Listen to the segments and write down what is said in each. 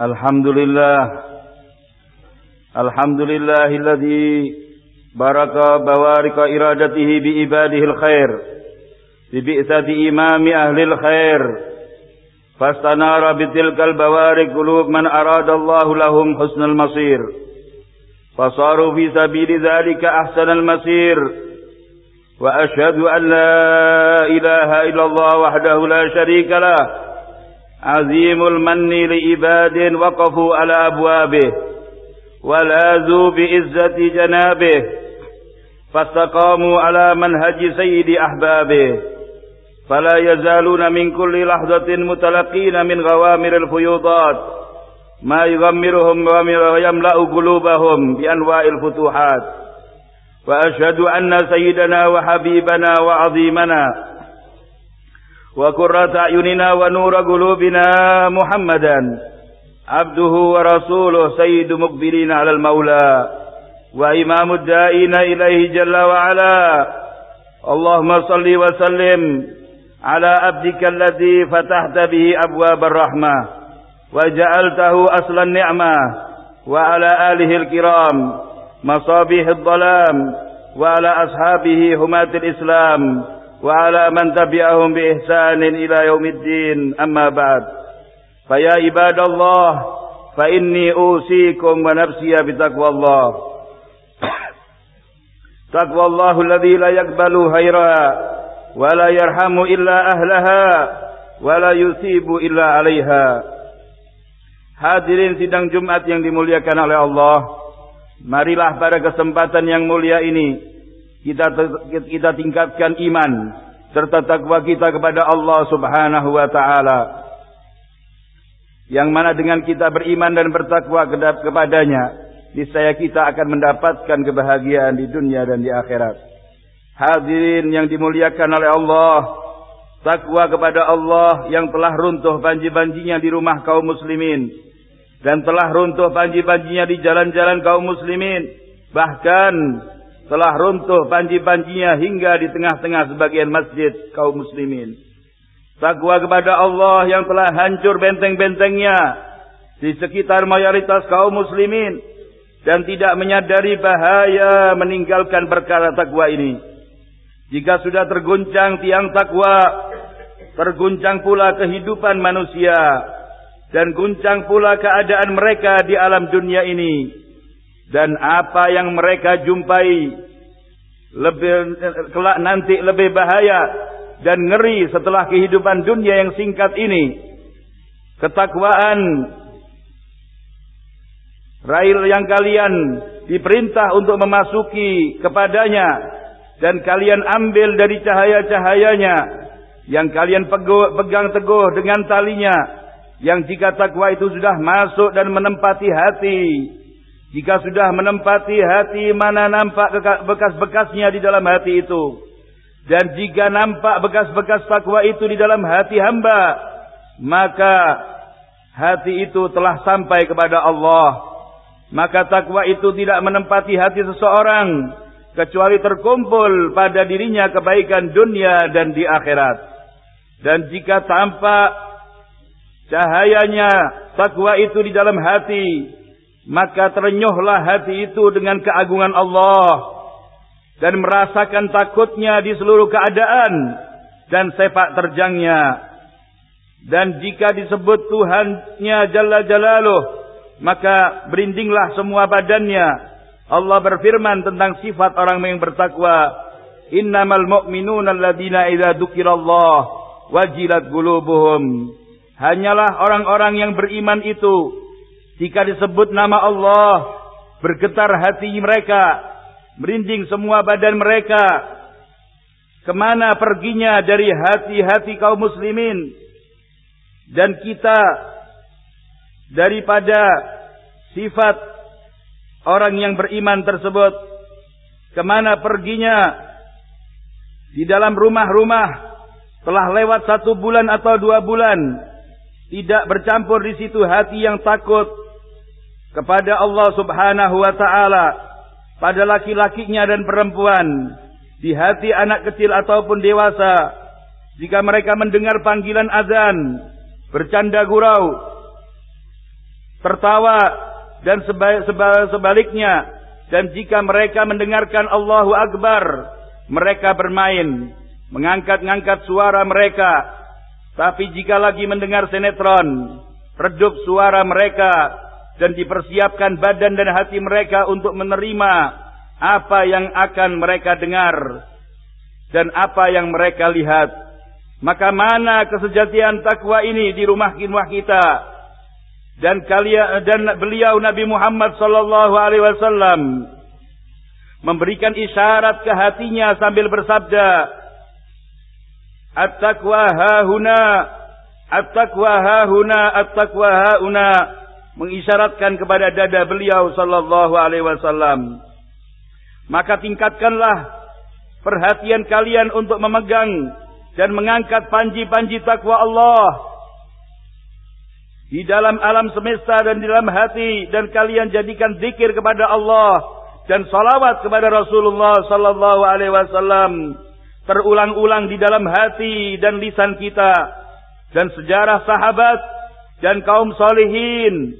الحمد لله. الحمد لله الذي بارك بوارك إرادته بإباده الخير ببئسة إمام أهل الخير. فاستنار بتلك البوارك قلوب من أراد الله لهم حسن المصير. فصاروا في سبيل ذلك أحسن المسير وأشهد أن لا إله إلا الله وحده لا شريك له. عظيم المن لعباد وقفوا على أبوابه ولازوا بإزة جنابه فاستقاموا على منهج سيد أحبابه فلا يزالون من كل لحظة متلقين من غوامر الفيوضات ما يغمرهم ويملأ قلوبهم بأنواع الفتوحات وأشهد أن سيدنا وحبيبنا وعظيمنا وقرة أعيننا ونور قلوبنا محمدا عبده ورسوله سيد مقبلين على المولى وإمام الدائين إليه جل وعلا. اللهم صل وسلم على عبدك الذي فتحت به أبواب الرحمة وجعلته أصل النعمة وعلى آله الكرام مصابيح الظلام وعلى أصحابه هماة الإسلام. وعلى من تبعهم بإحسان إلى يوم الدين أما بعد فيا عباد الله فإني أوصيكم ونفسي بتقوى الله تقوى الله الذي لا يقبل خيرا ولا يرحم إلا أهلها ولا يثيب إلا عليها Hadirin sidang Jumat yang dimuliakan oleh Allah, marilah pada kesempatan yang mulia ini kita kita tingkatkan iman serta takwa kita kepada Allah Subhanahu wa taala. Yang mana dengan kita beriman dan bertakwa kepadanya, niscaya kita akan mendapatkan kebahagiaan di dunia dan di akhirat. Hadirin yang dimuliakan oleh Allah, takwa kepada Allah yang telah runtuh banji-banjinya di rumah kaum muslimin dan telah runtuh panji-panjinya di jalan-jalan kaum muslimin bahkan telah runtuh panji-panjinya hingga di tengah-tengah sebagian masjid kaum muslimin. Takwa kepada Allah yang telah hancur benteng-bentengnya di sekitar mayoritas kaum muslimin dan tidak menyadari bahaya meninggalkan perkara takwa ini. Jika sudah terguncang tiang takwa terguncang pula kehidupan manusia dan guncang pula keadaan mereka di alam dunia ini dan apa yang mereka jumpai lebih kelak nanti lebih bahaya dan ngeri setelah kehidupan dunia yang singkat ini. Ketakwaan rail yang kalian diperintah untuk memasuki kepadanya dan kalian ambil dari cahaya-cahayanya yang kalian pegang teguh dengan talinya yang jika takwa itu sudah masuk dan menempati hati, jika sudah menempati hati mana nampak bekas-bekasnya di dalam hati itu. Dan jika nampak bekas-bekas takwa itu di dalam hati hamba, maka hati itu telah sampai kepada Allah. Maka takwa itu tidak menempati hati seseorang kecuali terkumpul pada dirinya kebaikan dunia dan di akhirat. Dan jika tampak cahayanya takwa itu di dalam hati maka terenyuhlah hati itu dengan keagungan Allah. Dan merasakan takutnya di seluruh keadaan. Dan sepak terjangnya. Dan jika disebut Tuhannya Jalla Jalaluh maka berindinglah semua badannya. Allah berfirman tentang sifat orang yang bertakwa. Innamal mu'minuna alladhina idza dzukirallah wajilat qulubuhum. Hanyalah orang-orang yang beriman itu jika disebut nama Allah bergetar hati mereka, merinding semua badan mereka. Ke mana perginya dari hati-hati kaum muslimin? Dan kita daripada sifat orang yang beriman tersebut ke mana perginya? Di dalam rumah-rumah telah lewat satu bulan atau dua bulan tidak bercampur di situ hati yang takut kepada Allah Subhanahu wa taala pada laki-lakinya dan perempuan, di hati anak kecil ataupun dewasa. Jika mereka mendengar panggilan azan, bercanda gurau, tertawa dan sebaliknya dan jika mereka mendengarkan Allahu Akbar mereka bermain mengangkat-ngangkat suara mereka tapi jika lagi mendengar sinetron redup suara mereka dan dipersiapkan badan dan hati mereka untuk menerima apa yang akan mereka dengar dan apa yang mereka lihat. Maka mana kesejatian takwa ini di rumah-rumah kita? Dan kalian dan beliau Nabi Muhammad sallallahu alaihi wasallam memberikan isyarat ke hatinya sambil bersabda, "At-taqwa hahuna, at-taqwa hahuna, at-taqwa hauna." Mengisyaratkan kepada dada beliau sallallahu alaihi wasallam. Maka tingkatkanlah perhatian kalian untuk memegang dan mengangkat panji-panji takwa Allah di dalam alam semesta dan di dalam hati dan kalian jadikan zikir kepada Allah dan salawat kepada Rasulullah sallallahu alaihi wasallam terulang-ulang di dalam hati dan lisan kita dan sejarah sahabat dan kaum salihin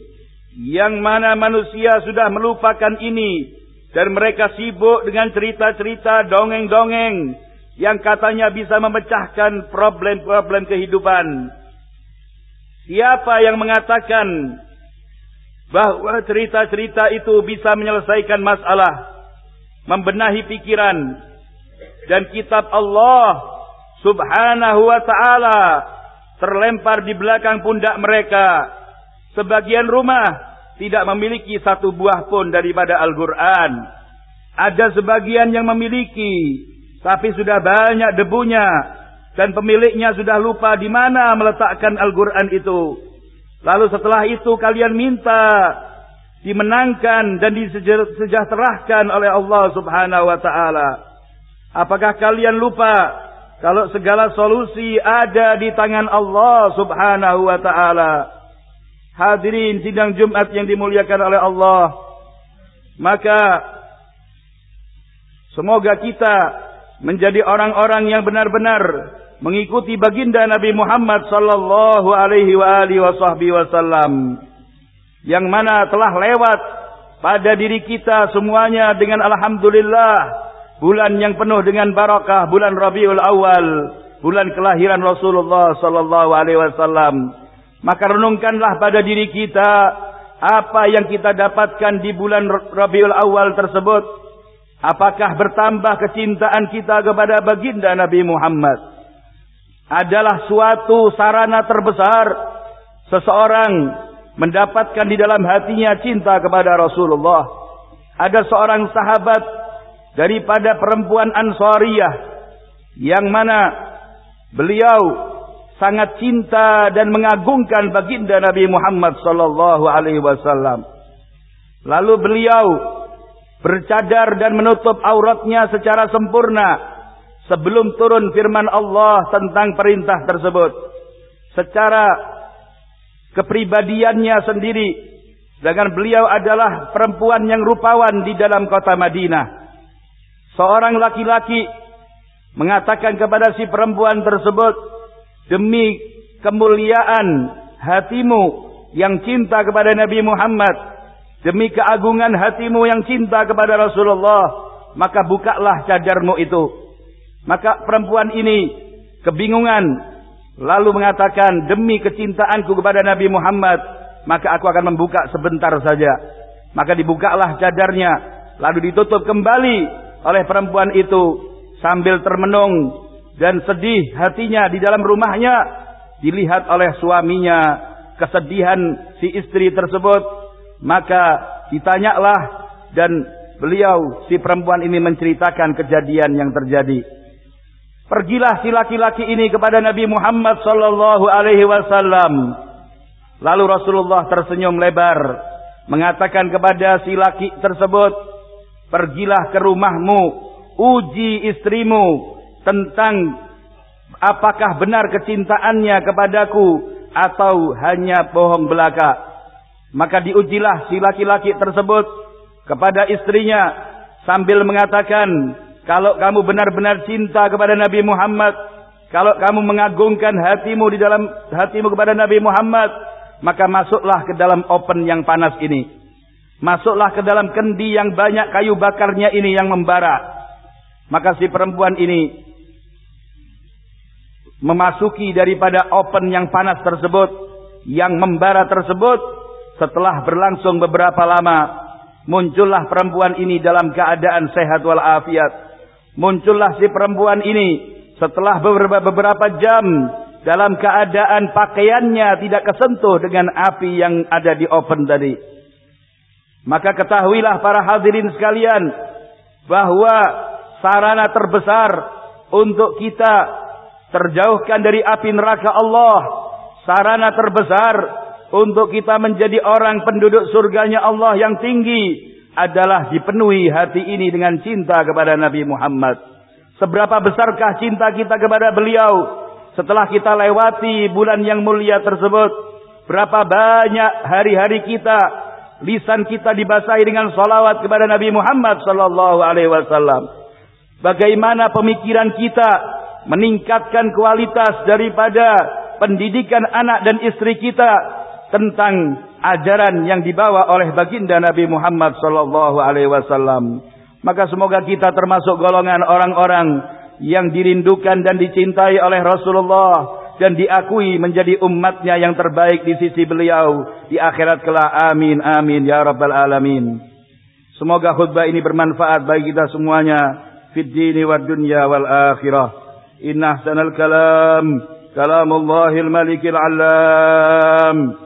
yang mana manusia sudah melupakan ini dan mereka sibuk dengan cerita-cerita dongeng-dongeng yang katanya bisa memecahkan problem-problem kehidupan. Siapa yang mengatakan bahwa cerita-cerita itu bisa menyelesaikan masalah, membenahi pikiran dan kitab Allah Subhanahu wa taala terlempar di belakang pundak mereka Sebagian rumah tidak memiliki satu buah pun daripada Al-Quran. Ada sebagian yang memiliki, tapi sudah banyak debunya. Dan pemiliknya sudah lupa di mana meletakkan Al-Quran itu. Lalu setelah itu kalian minta dimenangkan dan disejahterakan oleh Allah subhanahu wa ta'ala. Apakah kalian lupa kalau segala solusi ada di tangan Allah subhanahu wa ta'ala. Hadirin sidang Jumat yang dimuliakan oleh Allah. Maka semoga kita menjadi orang-orang yang benar-benar mengikuti baginda Nabi Muhammad sallallahu alaihi wa alihi wasallam yang mana telah lewat pada diri kita semuanya dengan alhamdulillah bulan yang penuh dengan barakah bulan Rabiul Awal bulan kelahiran Rasulullah sallallahu alaihi wasallam maka renungkanlah pada diri kita apa yang kita dapatkan di bulan Rabiul Awal tersebut. Apakah bertambah kecintaan kita kepada baginda Nabi Muhammad? Adalah suatu sarana terbesar seseorang mendapatkan di dalam hatinya cinta kepada Rasulullah. Ada seorang sahabat daripada perempuan Ansariyah yang mana beliau sangat cinta dan mengagungkan baginda Nabi Muhammad sallallahu alaihi wasallam. Lalu beliau bercadar dan menutup auratnya secara sempurna sebelum turun firman Allah tentang perintah tersebut. Secara kepribadiannya sendiri dengan beliau adalah perempuan yang rupawan di dalam kota Madinah. Seorang laki-laki mengatakan kepada si perempuan tersebut, demi kemuliaan hatimu yang cinta kepada Nabi Muhammad. Demi keagungan hatimu yang cinta kepada Rasulullah. Maka bukalah cadarmu itu. Maka perempuan ini kebingungan. Lalu mengatakan demi kecintaanku kepada Nabi Muhammad maka aku akan membuka sebentar saja. Maka dibukalah cadarnya. Lalu ditutup kembali oleh perempuan itu sambil termenung dan sedih hatinya di dalam rumahnya. Dilihat oleh suaminya kesedihan si istri tersebut. Maka ditanyalah dan beliau si perempuan ini menceritakan kejadian yang terjadi. Pergilah si laki-laki ini kepada Nabi Muhammad sallallahu alaihi wasallam. Lalu Rasulullah tersenyum lebar mengatakan kepada si laki tersebut pergilah ke rumahmu uji istrimu tentang apakah benar kecintaannya kepadaku atau hanya bohong belaka. Maka diujilah si laki-laki tersebut kepada istrinya sambil mengatakan, kalau kamu benar-benar cinta kepada Nabi Muhammad, kalau kamu mengagungkan hatimu di dalam hatimu kepada Nabi Muhammad, maka masuklah ke dalam open yang panas ini. Masuklah ke dalam kendi yang banyak kayu bakarnya ini yang membara. Maka si perempuan ini memasuki daripada open yang panas tersebut, yang membara tersebut, setelah berlangsung beberapa lama, muncullah perempuan ini dalam keadaan sehat walafiat. Muncullah si perempuan ini setelah beberapa, jam dalam keadaan pakaiannya tidak kesentuh dengan api yang ada di oven tadi. Maka ketahuilah para hadirin sekalian bahwa sarana terbesar untuk kita terjauhkan dari api neraka Allah, sarana terbesar untuk kita menjadi orang penduduk surganya Allah yang tinggi adalah dipenuhi hati ini dengan cinta kepada Nabi Muhammad. Seberapa besarkah cinta kita kepada beliau? setelah kita lewati bulan yang mulia tersebut, berapa banyak hari-hari kita, lisan kita dibasahi dengan salawat kepada Nabi Muhammad sallallahu alaihi wasallam. Bagaimana pemikiran kita meningkatkan kualitas daripada pendidikan anak dan istri kita tentang ajaran yang dibawa oleh baginda Nabi Muhammad sallallahu alaihi wasallam. Maka semoga kita termasuk golongan orang-orang yang dirindukan dan dicintai oleh Rasulullah dan diakui menjadi umatnya yang terbaik di sisi beliau di akhirat kelak. Amin amin ya rabbal alamin. Semoga khutbah ini bermanfaat bagi kita semuanya fid dini wad dunya wal akhirah. Ahsanal kalam kalamullahil malikil alam.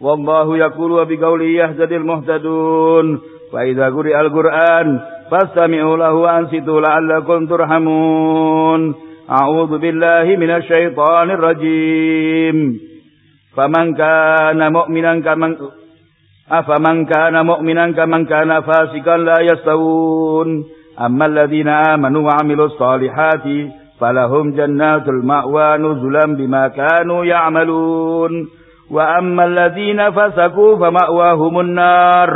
Wallahu yaqulu wa biqawli yahdadil muhtadun. Wa idza quri'al Qur'an فاستمعوا له وأنصتوا لعلكم ترحمون أعوذ بالله من الشيطان الرجيم فمن كان مؤمنا كمن أفمن كان مؤمنا كمن كان فاسقا لا يستوون أما الذين آمنوا وعملوا الصالحات فلهم جنات المأوى نزلا بما كانوا يعملون. وأما الذين فسقوا فمأواهم النار.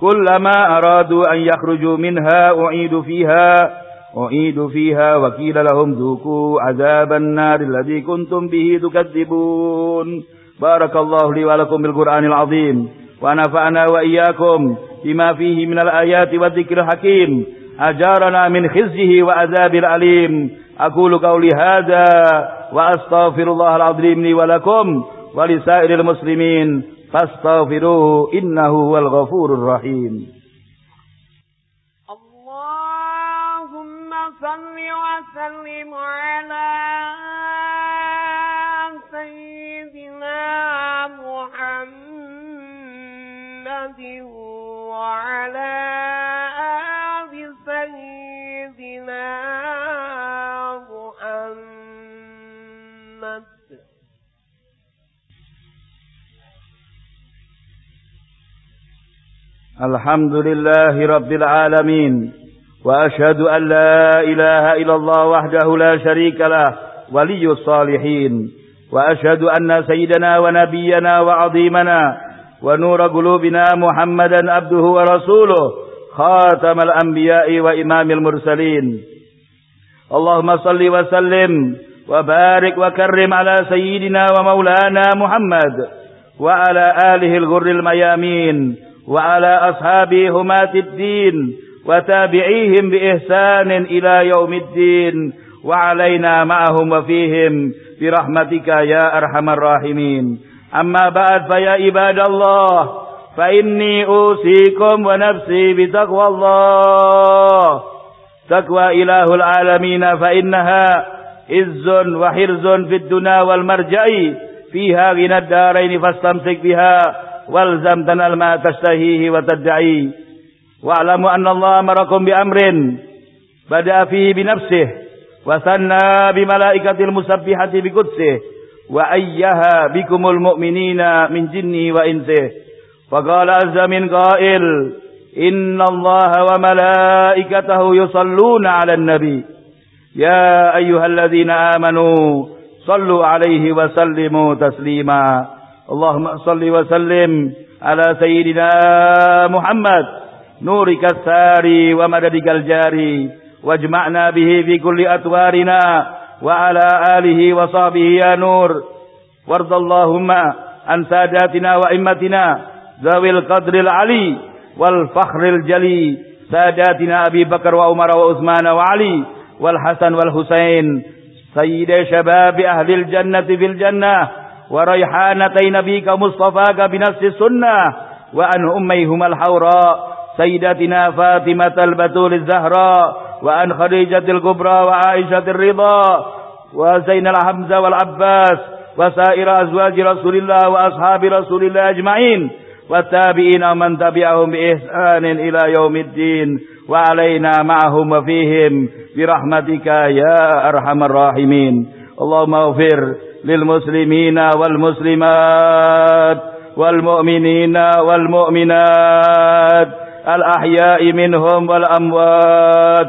كلما أرادوا أن يخرجوا منها أعيدوا فيها أعيدوا فيها وكيل لهم ذوقوا عذاب النار الذي كنتم به تكذبون. بارك الله لي ولكم بالقرآن العظيم. ونفعنا وإياكم بما فيه من الآيات والذكر الحكيم. أجارنا من خزيه وعذاب العليم أقول قولي هذا وأستغفر الله العظيم لي ولكم ولسائر المسلمين. فاستغفروه إنه هو الغفور الرحيم. اللهم صل وسلم على سيدنا محمد وعلى الحمد لله رب العالمين وأشهد أن لا إله إلا الله وحده لا شريك له ولي الصالحين وأشهد أن سيدنا ونبينا وعظيمنا ونور قلوبنا محمدا عبده ورسوله خاتم الأنبياء وإمام المرسلين. اللهم صل وسلم وبارك وكرم على سيدنا ومولانا محمد وعلى آله الغر الميامين وعلى أصحابه همات الدين وتابعيهم بإحسان إلى يوم الدين وعلينا معهم وفيهم برحمتك يا أرحم الراحمين. أما بعد فيا عباد الله فإني أوصيكم ونفسي بتقوى الله. تقوى إله العالمين فإنها عز وحرز في الدنا والمرجع فيها غنى الدارين فاستمسك بها. والزم تنال ما تشتهيه وتدعيه واعلموا أن الله أمركم بأمر بدأ فيه بنفسه وثنى بملائكة المسبحة بقدسه وأيها بكم المؤمنين من جنه وإنسه. فقال عز من قائل إن الله وملائكته يصلون على النبي. يا أيها الذين آمنوا صلوا عليه وسلموا تسليما. اللهم صل وسلم على سيدنا محمد. نورك الساري ومددك الجاري. واجمعنا به في كل أتوارنا وعلى آله وصحبه يا نور. وارض اللهم عن ساداتنا وإمتنا ذوي القدر العلي والفخر الجلي. ساداتنا أبي بكر وعمر وعثمان وعلي والحسن والحسين. سيد شباب أهل الجنة في الجنة. وريحانتي نبيك مصطفاك بنفس السنة وأن أميهما الحوراء سيدتنا فاطمة البتول الزهراء وأن خديجة الكبرى وعائشة الرضا وزين الحمزة والعباس وسائر أزواج رسول الله وأصحاب رسول الله أجمعين والتابعين ومن تبعهم بإحسان إلى يوم الدين وعلينا معهم وفيهم برحمتك يا أرحم الراحمين. اللهم اغفر للمسلمين والمسلمات والمؤمنين والمؤمنات الأحياء منهم والأموات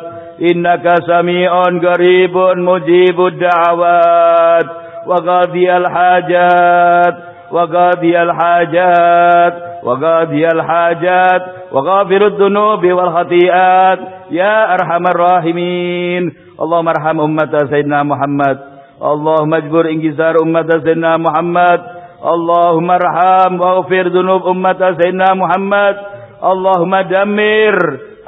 إنك سميع قريب مجيب الدعوات وقاضي الحاجات وقاضي الحاجات وقاضي الحاجات وغافر الذنوب والخطيئات يا أرحم الراحمين اللهم ارحم أمة سيدنا محمد اللهم اجبر انكسار أمة سيدنا محمد. اللهم ارحم واغفر ذنوب أمة سيدنا محمد. اللهم دمر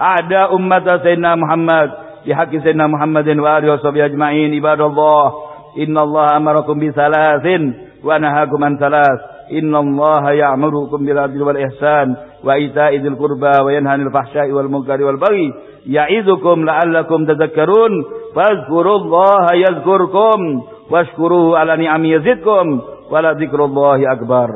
أعداء أمة سيدنا محمد. بحق سيدنا محمد وآله وصحبه أجمعين. عباد الله إن الله أمركم بثلاث ونهاكم عن ثلاث. إن الله يأمركم بالعدل والإحسان. وإيتاء ذي القربى وينهى عن الفحشاء والمنكر والبغي يعظكم لعلكم تذكرون فاذكروا الله يذكركم واشكروه على نعم يزدكم ولذكر الله أكبر.